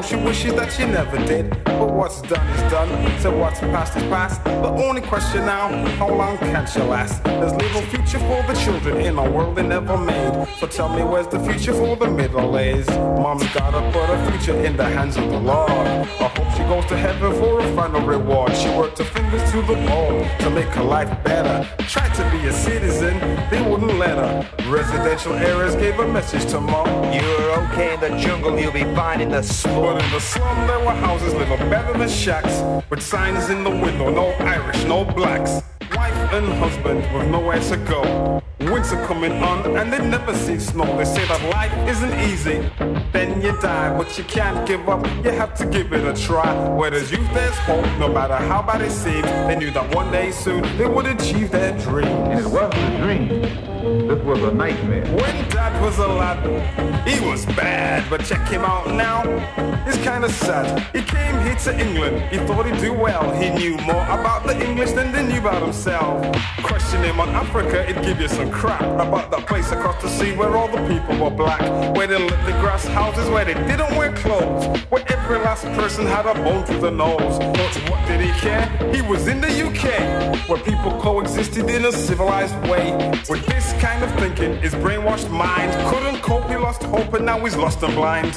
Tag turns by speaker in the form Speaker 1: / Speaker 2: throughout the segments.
Speaker 1: Sometimes she wishes that she never did. But what's done is done, so what's past is past. The only question now, how long can she last? There's little future for the children in a world they never made. So tell me where's the future for the middle aged? Mom's gotta put her future in the hands of the Lord. I hope she goes to heaven for a final reward. She worked her fingers to the bone to make her life better. Tried to be a citizen, they wouldn't let her. Residential areas gave a message to mom.
Speaker 2: You're okay in the jungle, you'll be fine in the
Speaker 1: But in the slum there were houses little better than shacks With signs in the window, no Irish, no blacks Wife and husband with nowhere to go Winter coming on and they never see snow They say that life isn't easy, then you die But you can't give up, you have to give it a try Where there's youth there's hope, no matter how bad it seems They knew that one day soon they would achieve their dream
Speaker 3: And it wasn't a dream. This was a nightmare.
Speaker 1: when dad was a lad, he was bad, but check him out now. He's kinda sad. He came here to England, he thought he'd do well. He knew more about the English than they knew about himself myself. Questioning on Africa, it'd give you some crap about that place across the sea where all the people were black. Where they lit the grass houses, where they didn't wear clothes. Where every last person had a bone through the nose. But what did he care? He was in the UK, where people coexisted in a civilized way. With this kind thinking. His brainwashed mind couldn't cope. He lost hope and now he's lost and blind.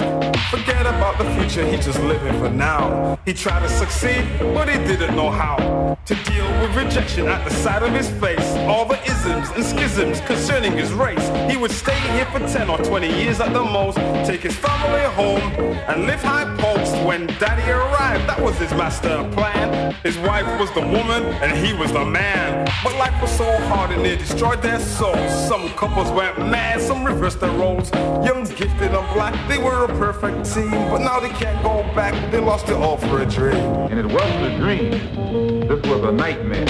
Speaker 1: Forget about the future. He just living for now. He tried to succeed, but he didn't know how to deal with rejection at the side of his face. All the isms and schisms concerning his race. He would stay here for 10 or 20 years at the most. Take his family home and live high post. When daddy arrived, that was his master plan. His wife was the woman and he was the man. But life was so hard and it destroyed their souls. Some couples went mad, some reversed their roles. Young, gifted, and black, they were a perfect team. But now they can't go back, they lost it all for a dream.
Speaker 3: And it wasn't a dream, this was a nightmare.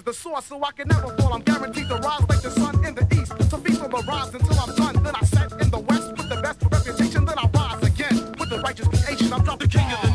Speaker 4: is the
Speaker 5: source, so I can never fall. I'm guaranteed to rise like the sun in the east. So feast on the rise until I'm done. Then I set in the west with the best reputation. Then I rise again with the righteous creation. I'm
Speaker 6: dropped
Speaker 5: the
Speaker 6: king of the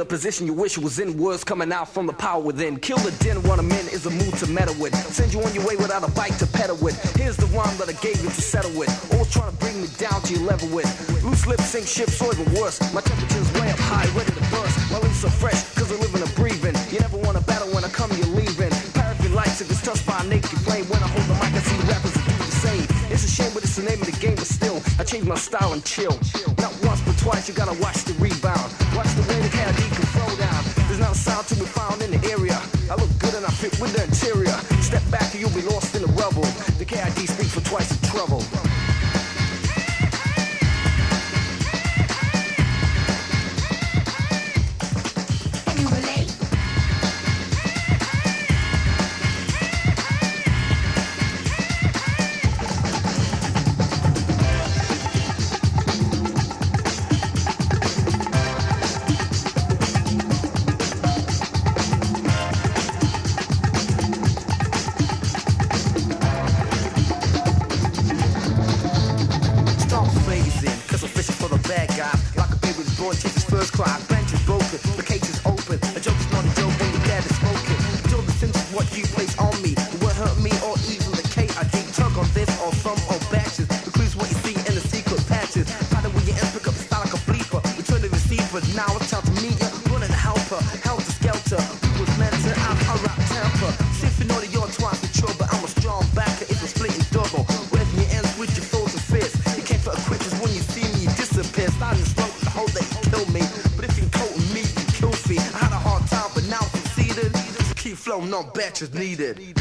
Speaker 6: the
Speaker 7: position you wish was in. Words coming out from the power within. Kill the den one of men is a move to meddle with. Send you on your way without a bike to pedal with. Here's the rhyme that I gave you to settle with. Always trying to bring me down to your level with. Loose lips sink ships or even worse. My temperature's way up high, ready to burst. My lips are fresh, cause I'm livin' and breathing. You never want to battle when I come, you're leaving. Paraffin lights if it's touched by a naked flame. When I hold the mic, I see rappers that do the same. It's a shame, but it's the name of the game, but still, I change my style and chill. Not once, but twice, you gotta watch the rebound. Sound to be found in the area. I look good and I fit with the interior. Step back and you'll be lost in the rubble. The KID speaks for twice the trouble. some batteries needed.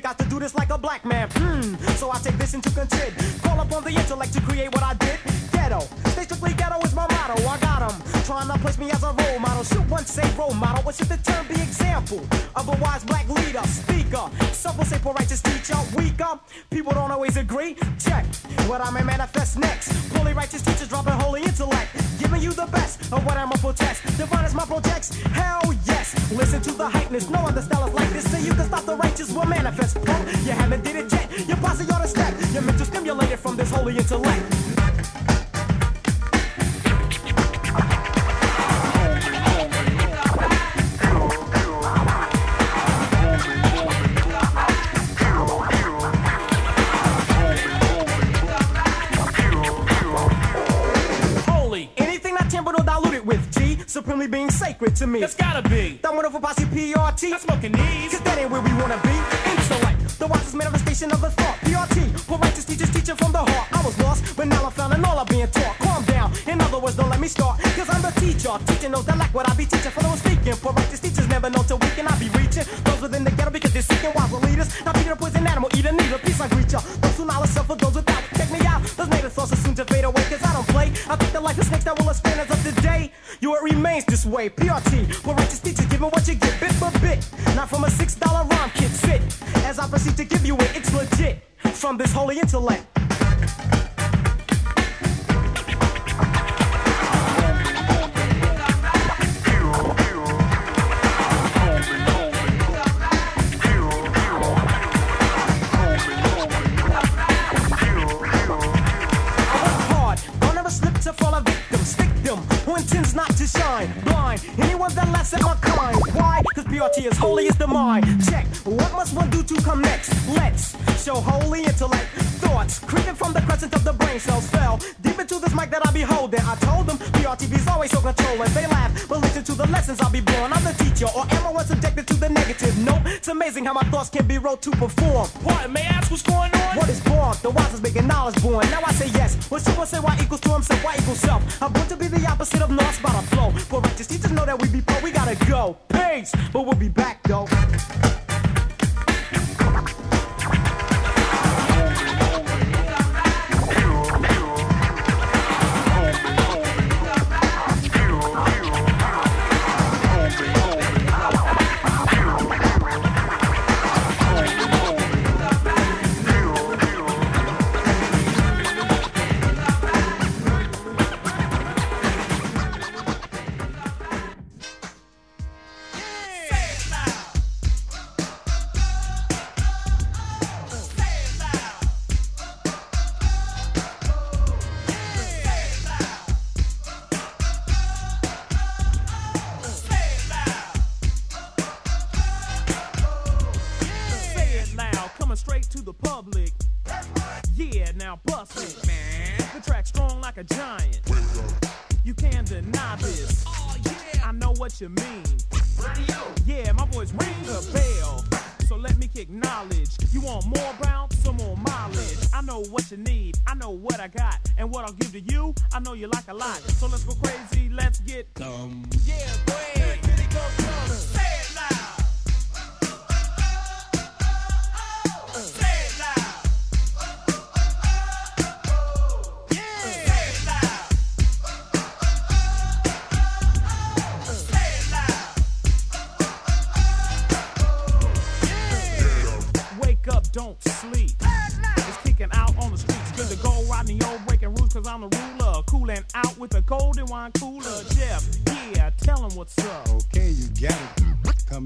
Speaker 8: You
Speaker 9: got to do this like a black man. Hmm, so I take this into content. Call upon the intellect to create what I did. Ghetto, stay strictly ghetto is my motto. I got 'em trying to place me as a role model. Should one say role model, or should the term be example of a wise black leader, speaker? Some will say poor righteous teacher, weaker. People don't always agree. Check what I may manifest next. Holy righteous teachers dropping holy intellect, giving you the best of what I'm a protest. Divine is my projects. Hell yes. Listen to the heightness. No other style is like this. So you can stop the righteous will manifest. Punk, you haven't did it yet. Your posse ought to step. You're mental stimulated from this holy intellect. With supremely being sacred to me.
Speaker 6: It's gotta be.
Speaker 9: That wonderful posse PRT.
Speaker 6: Not smoking these.
Speaker 9: Cause that ain't where we wanna be. Intellect, the wisest manifestation of the thought. PRT, Poor Righteous Teachers teaching from the heart. I was lost, but now I found and all I'm being taught. Calm down. In other words, don't let me start. Cause I'm the teacher. Teaching those that lack what I be teaching. For those speaking. Poor Righteous Teachers never know till weekend I be reaching. Those within the ghetto because they're seeking wise leaders. Not being a poison animal, eat a needle. Peace I greet ya. Those who knowledge self for those without. Check me out. Those native thoughts are soon to fade away. Cause I don't play. I think the life of snakes that will expand as of today. You it remains this way. PRT, Poor Righteous Teachers giving what you get bit for bit. Not from a six dollar rhyme kit. Sit as I proceed to give you it. It's legit from this holy intellect. Shine. Blind anyone that laughs at my kind. Why? Cause PRT is holy as the mind. Check. What must one do to come next? Let's show holy intellect. Thoughts creeping from the crescent of the brain cells fell deep into this mic that I be holding. I told them PRTV's always so controlling. They laugh, but listen to the lessons I'll be born. I'm the teacher, or am I one subjected to the negative? Nope. It's amazing how my thoughts can be wrote to perform.
Speaker 10: What? May I ask what's going on?
Speaker 9: What is born? The wise is making knowledge born. Now I say yes. When someone say Y equals to himself, Y equals self. I'm born to be the opposite of north by the flow. Poor Righteous Teachers know that we be poor, we gotta go. Peace. But we'll be back though.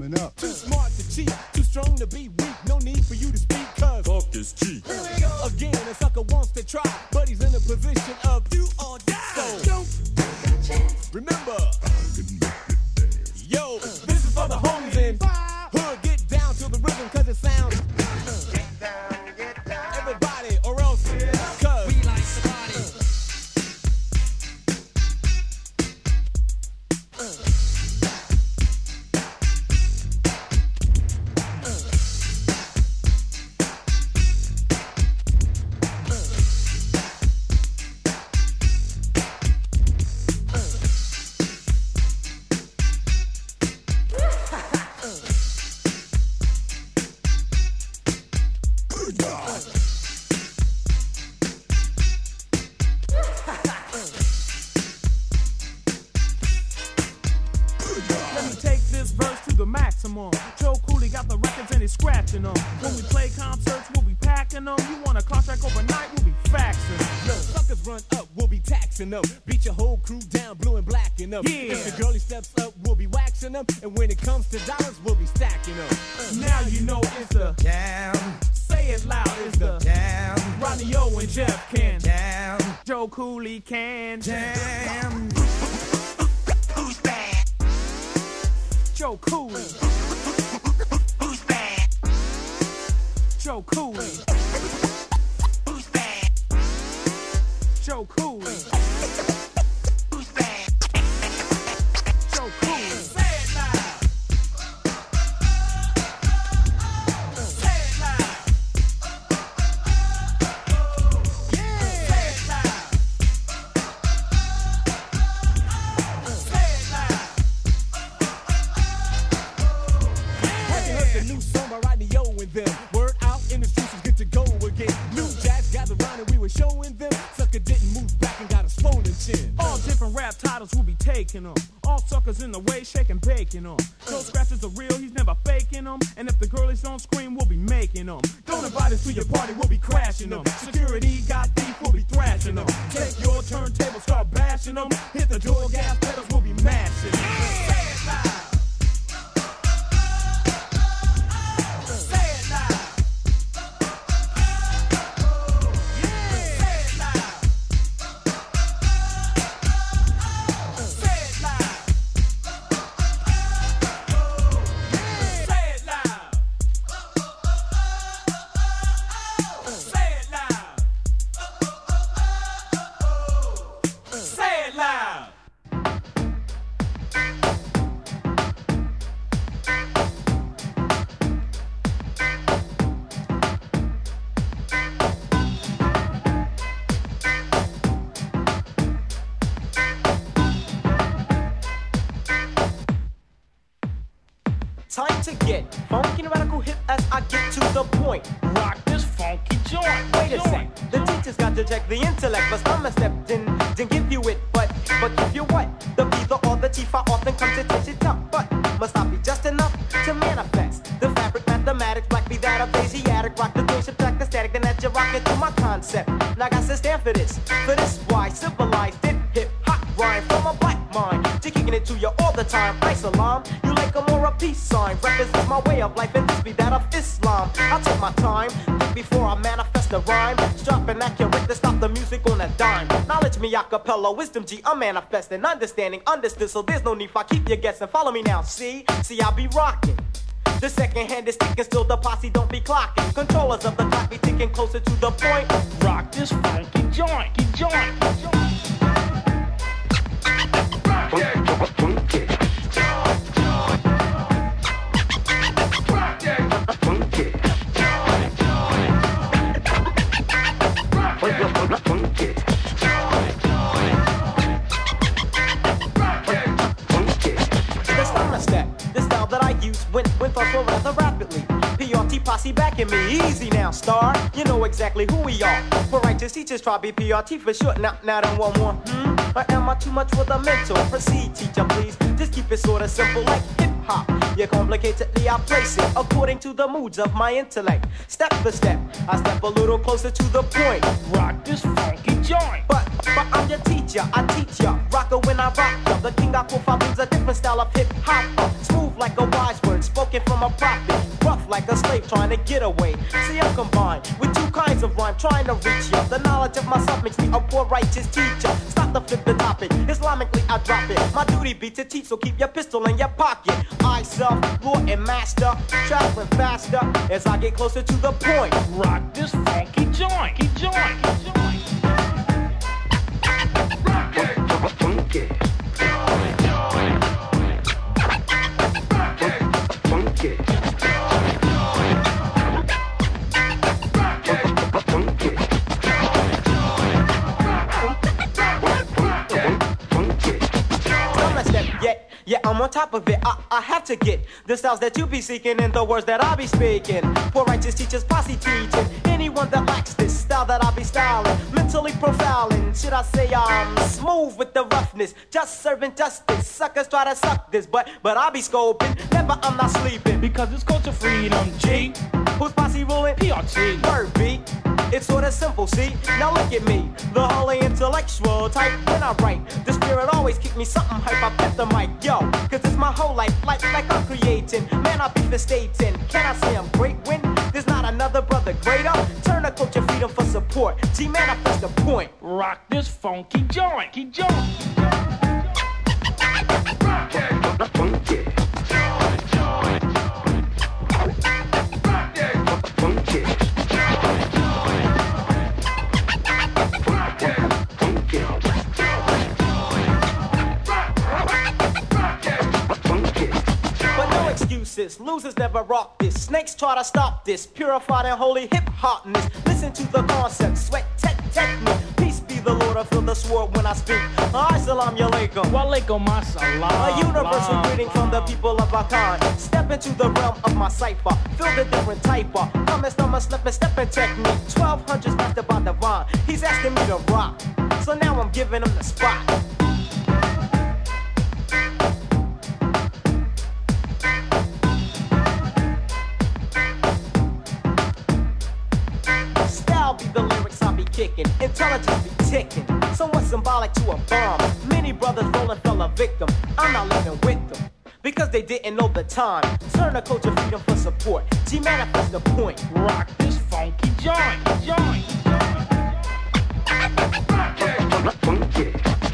Speaker 10: Coming up. Too smart to cheat, too strong to be weak. No need for you to speak, cuz. Fuck is cheap. Here we go Again, a sucker wants to try, but he's in a position of do or die. So, don't remember. Yo, this is for the homies in Cooley can jam. Who's bad? Joe Cooley. Who's bad? Joe Cooley. Who's bad? Joe Cooley.
Speaker 9: Knowledge wisdom G, I'm manifesting, understanding, understood, so there's no need for I keep you guessing. Follow me now, see, see I be rocking. The second hand is ticking, still the posse don't be clocking. Controllers of the clock be ticking closer to the point.
Speaker 6: Rock this funky. Joint.
Speaker 9: Star. You know exactly who we are. Poor Righteous Teachers, try be PRT for short. Now, now then one more. Hmm? Or am I too much for the mentor? Proceed, teacher, please. Just keep it sorta simple like hop. You complicatedly I place it according to the moods of my intellect. Step for step, I step a little closer to the point.
Speaker 6: Rock this funky joint.
Speaker 9: But but I'm your teacher, I teach ya. Rocker when I rock ya. The king I profile brings a different style of hip hop. Smooth like a wise word, spoken from a prophet. Rough like a slave trying to get away. See, I'm combined with two kinds of rhyme trying to reach ya. The knowledge of myself makes me a poor righteous teacher. Stop the flip the topic. Islamically, I drop it. My duty be to teach, so keep your pistol in your pocket. I self, lord and master, traveling faster as I get closer to the point.
Speaker 6: Rock this funky joint. Joint. Joint.
Speaker 9: Don't top of it. I, I have to get the styles that you be seeking and the words that I be speaking. Poor Righteous Teachers, posse teaching. Anyone that lacks this style that I be styling, mentally profiling. Should I say I'm smooth with the roughness, just serving justice. Suckers try to suck this, but but I be scoping. Never, I'm not sleeping.
Speaker 6: Because it's culture freedom. G.
Speaker 9: Posse?
Speaker 6: PRT.
Speaker 9: Word beat. It's sorta simple, see? Now look at me, the holy intellectual type. When I write, the spirit always keep me something hype. I bet the mic, yo, cause it's my whole life, like like I'm creating. Man, I be the stating. Can I say I'm great when there's not another brother greater? Turn the culture freedom for support. G man, I press the point.
Speaker 6: Rock this funky joint. Joint.
Speaker 9: But no excuses, losers never rock this. Snakes try to stop this. Purified and holy hip hopness. Listen to the concept, sweat tech technique. Peace be the Lord, I feel the sword when I speak. I salam alaikum.
Speaker 6: Walaikum assalam.
Speaker 9: A universal greeting from the people of kind. Step into the realm of my cipher. Feel the different type of. Come and stomach slip and step and technique. 1200s mastered by divine. He's asking me to rock. So now I'm giving him the spot. Kicking, intelligence be ticking. Somewhat symbolic to a bomb. Many brothers rolling fell a victim. I'm not living with them. Because they didn't know the time. Turn the culture freedom for support. G manifest the point.
Speaker 6: Rock this funky joint. Joint.
Speaker 1: it.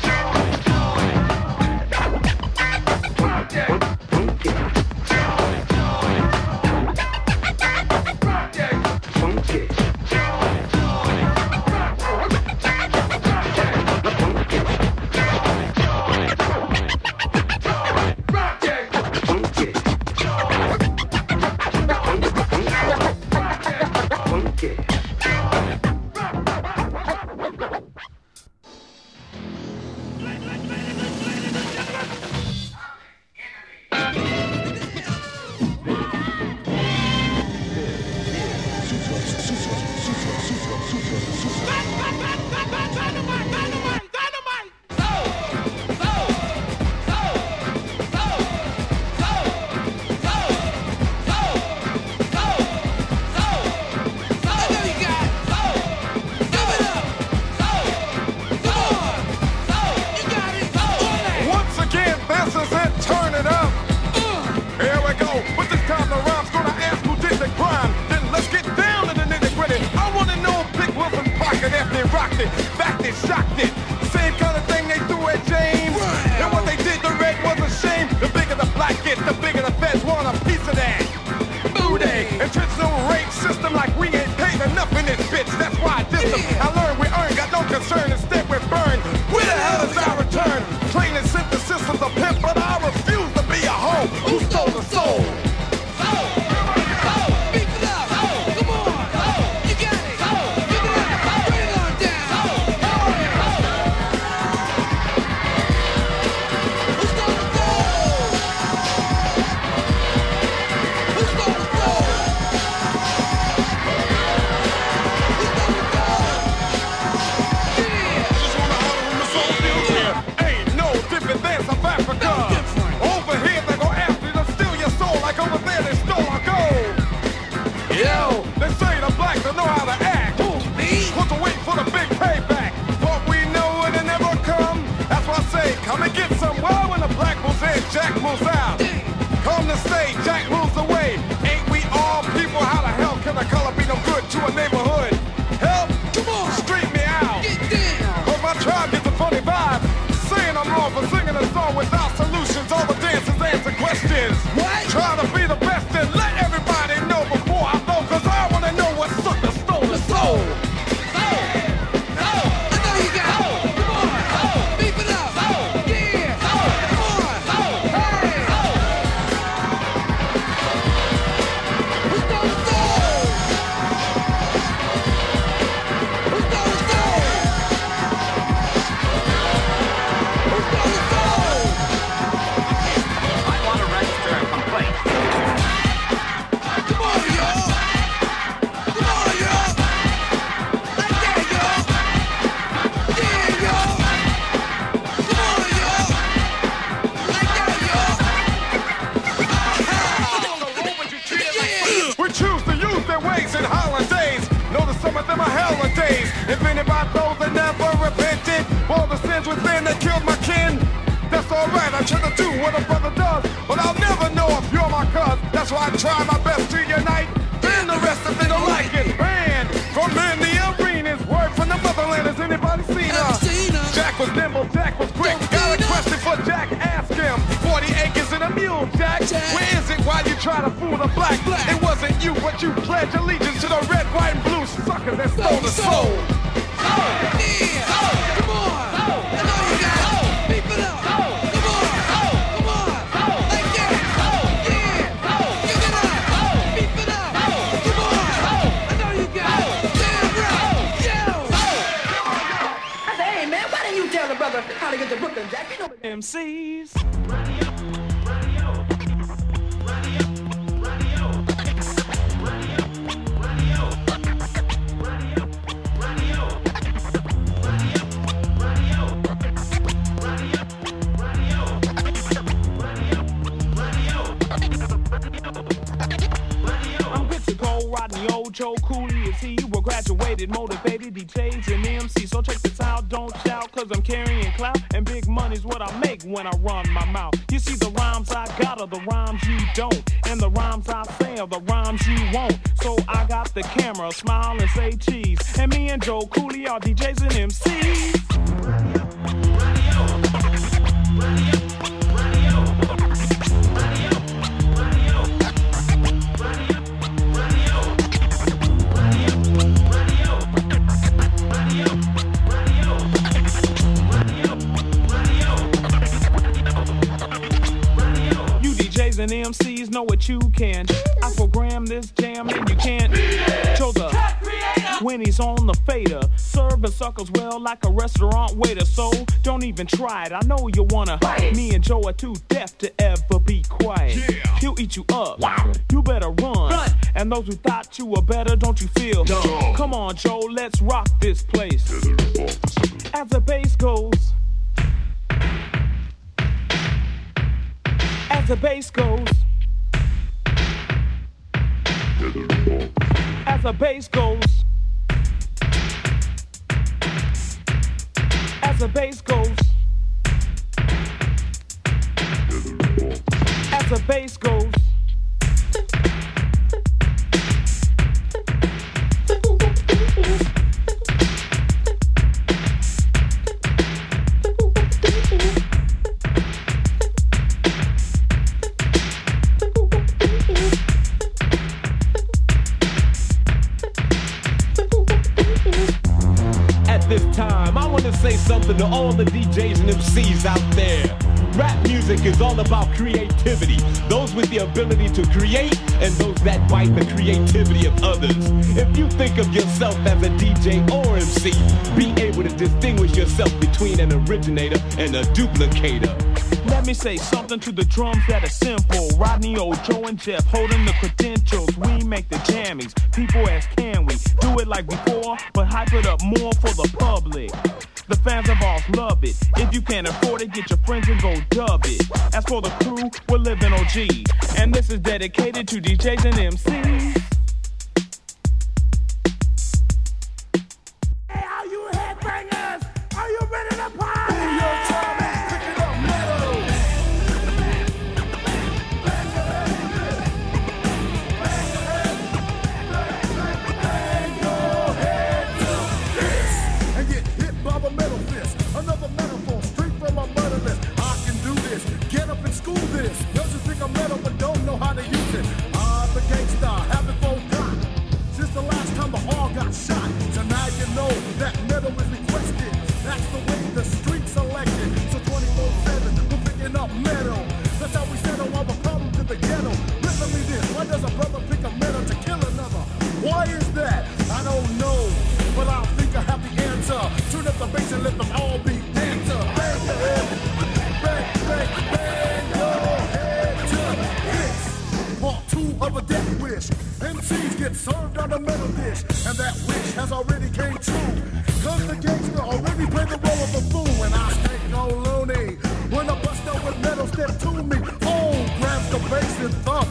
Speaker 1: Don't know how to act. Put to wait for the big payback. But we know it'll never come. That's why I say, come and get some. Well, when the black moves in, Jack moves out. Come to stay, Jack moves away. Ain't we all people? How the hell can a color be no good to a neighborhood? Help! Come on, street me out. Get down! Cause my tribe gets a funny vibe. Saying I'm wrong for singing a song without solutions. All the dancers answer questions. What? Try to Those that never repented, all the sins within that killed my kin. That's alright, I try to do what a brother does, but I'll never know if you're my cuz. That's why I try my best to unite. Then the rest of them don't like it. Man, from in the arenas, word from the motherland. Has anybody seen her? Jack was nimble, Jack was quick. Got a question for Jack, ask him. 40 acres and a mule, Jack. Where is it while you try to fool the black? It wasn't you, but you pledged allegiance to the red, white, and blue suckers that stole the soul.
Speaker 11: MCs. Rodney O Joe Cooley is he. Well, graduated, motivated, DJs and MC. Clout. And big money's what I make when I run my mouth. You see, the rhymes I got are the rhymes you don't. And the rhymes I say are the rhymes you won't. So I got the camera, smile and say cheese. And me and Joe Cooley are DJs and MCs. And MCs know what you can. I program this jam and you can't. Chose a when he's on the fader. Serving suckers well like a restaurant waiter. So don't even try it. I know you wanna. Me and Joe are too deaf to ever be quiet. He'll eat you up. Wow. You better run. And those who thought you were better, don't you feel? Dumb? Come on, Joe, let's rock this place. As the bass goes. As the bass goes. As the bass goes. As the bass goes. As the bass goes.
Speaker 10: Something to all the DJs and MCs out there. Rap music is all about creativity. Those with the ability to create and those that bite the creativity of others. If you think of yourself as a DJ or MC, be able to distinguish yourself between an originator and a duplicator.
Speaker 11: Let me say something to the drums that are simple. Rodney Ojo and Jeff holding the credentials. We make the jammies. People ask, can we do it like before, but hype it up more for the public? The fans of ours love it. If you can't afford it, get your friends and go dub it. As for the crew, we're living OG. And this is dedicated to DJs and MCs.
Speaker 12: Hey, all you headbangers, are you ready to party? Know that metal is requested. That's the way the streets selected. So 24-7, we're picking up metal. That's how we settle MCs get served on a metal dish. And that wish has already came true. Cause the gangster already played the role of a fool. And I ain't no loony. When a buster with metal step to me. Oh, grabs the bass and thump.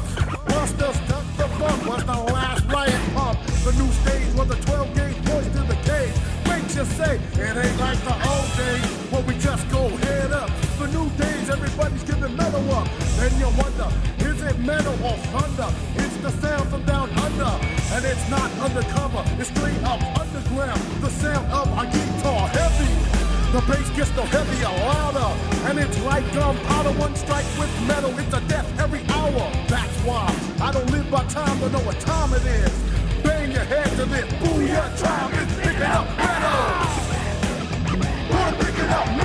Speaker 12: Busters duck the bump. Was the last riot pump. The new stage was a 12 gauge pushed to the cage. Makes you say it ain't like the old days where we just go head up. The new days, everybody's giving metal up. Then you wonder, is it metal or thunder? The sound from down under, and it's not undercover. It's straight up underground. The sound of a guitar heavy. The bass gets no heavier, louder, and it's like gunpowder. One strike with metal, it's a death every hour. That's why I don't live by time to know what time it is. Bang your head to this, booyah! Tribe is picking up metal. Picking up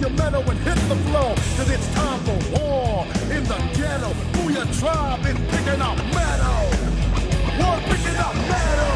Speaker 12: your metal and hit the floor. Cause it's time for war in the ghetto. Who your tribe is picking up metal? War picking up metal.